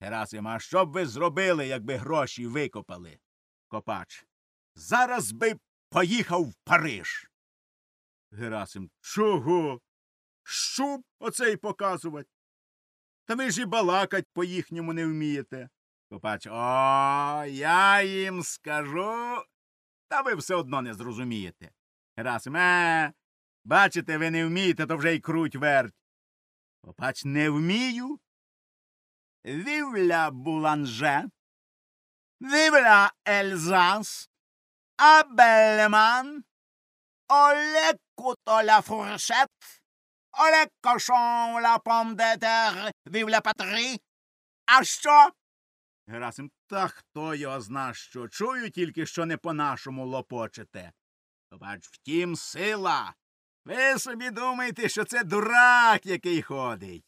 Герасим, а що б ви зробили, якби гроші викопали? Копач. Зараз би поїхав в Париж. Герасим. Чого? Щуп оцей показувати? Та ви ж і балакать по їхньому не вмієте. Копач. О, я їм скажу. Та ви все одно не зрозумієте. Герасим. Е, бачите, ви не вмієте, то вже й круть верть. Копач не вмію. Вівля буланже. Вівля Ельзас. Абельман. Оле куто ла фуршет. Оле кошон ла пом де тер. Вівля патрі. А що? Герасим, та хто його зна що. Чую тільки, що не по-нашому лопочете. Бач, втім, сила. Ви собі думаєте, що це дурак, який ходить.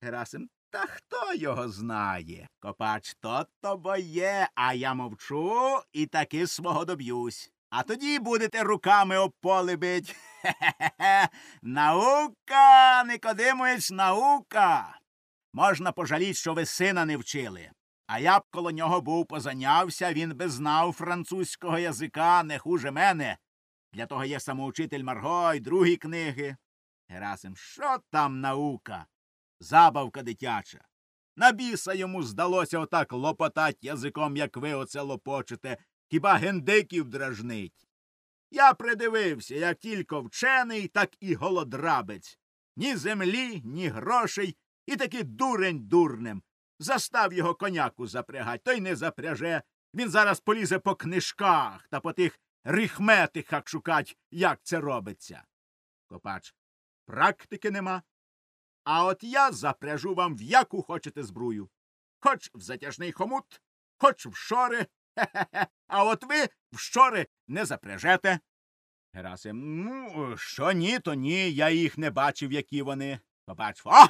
Герасим, та хто його знає? Копач то то боє, а я мовчу і таки свого доб'юсь. А тоді будете руками об бить. Хе-хе-хе. Наука, Никодимович, наука. Можна пожаліть, що ви сина не вчили. А я б коло нього був позанявся, він би знав французького язика не хуже мене. Для того є самоучитель Марго й другі книги. Герасим, що там наука? Забавка дитяча. На біса йому здалося отак лопотать язиком, як ви оце лопочете, хіба гендиків дражнить. Я придивився, як тільки вчений, так і голодрабець. Ні землі, ні грошей, і таки дурень дурнем. Застав його коняку запрягать, той не запряже. Він зараз полізе по книжках та по тих рихметиках шукать, як це робиться. Копач. Практики нема. А от я запряжу вам в яку хочете збрую. Хоч в затяжний хомут, хоч в шори. Хе-хе-хе. А от ви в шори не запряжете. Герасим. Ну, що ні, то ні, я їх не бачив, які вони. Побач. О!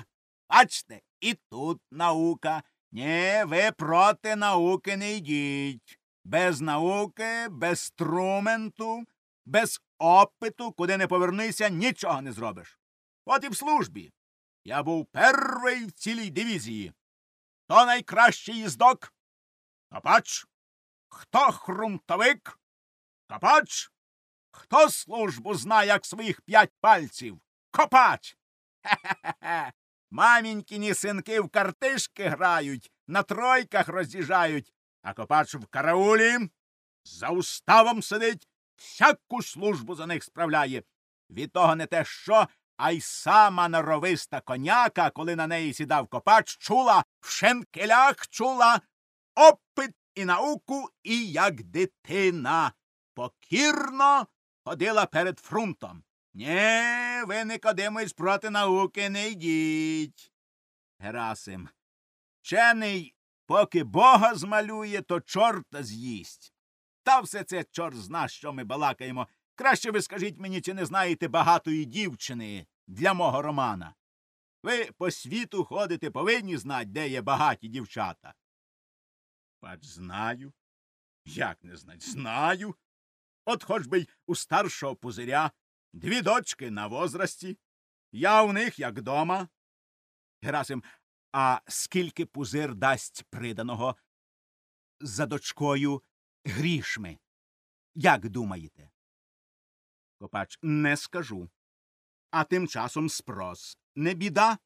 Бачте, і тут наука. Ні, ви проти науки не йдіть. Без науки, без струменту, без опиту, куди не повернися, нічого не зробиш. От і в службі. Я був перший в цілій дивізії. Хто найкращий їздок? Копач. Хто хрунтовик? Копач. Хто службу знає, як своїх п'ять пальців? Копач. Хе-хе-хе. Мамінькіні синки в картишки грають, на тройках роз'їжджають, а копач в караулі за уставом сидить, всяку службу за них справляє. Від того не те що, а й сама норовиста коняка, коли на неї сідав копач, чула в шенкелях чула опит і науку, і як дитина. Покірно ходила перед фрунтом. Нє, ви Никодимович, проти науки не йдіть. Герасим. Вчений, поки бога змалює, то чорта з'їсть. Та все це чорт зна, що ми балакаємо. Краще ви скажіть мені, чи не знаєте багатої дівчини для мого романа. Ви по світу ходите, повинні знати, де є багаті дівчата. Бач, знаю. Як не знать? Знаю. От хоч би й у старшого пузиря дві дочки на возрасті. Я у них як дома. Герасим, а скільки пузир дасть приданого за дочкою грішми? Як думаєте? ko pač ne skažu. A tým časom sproz ne bida,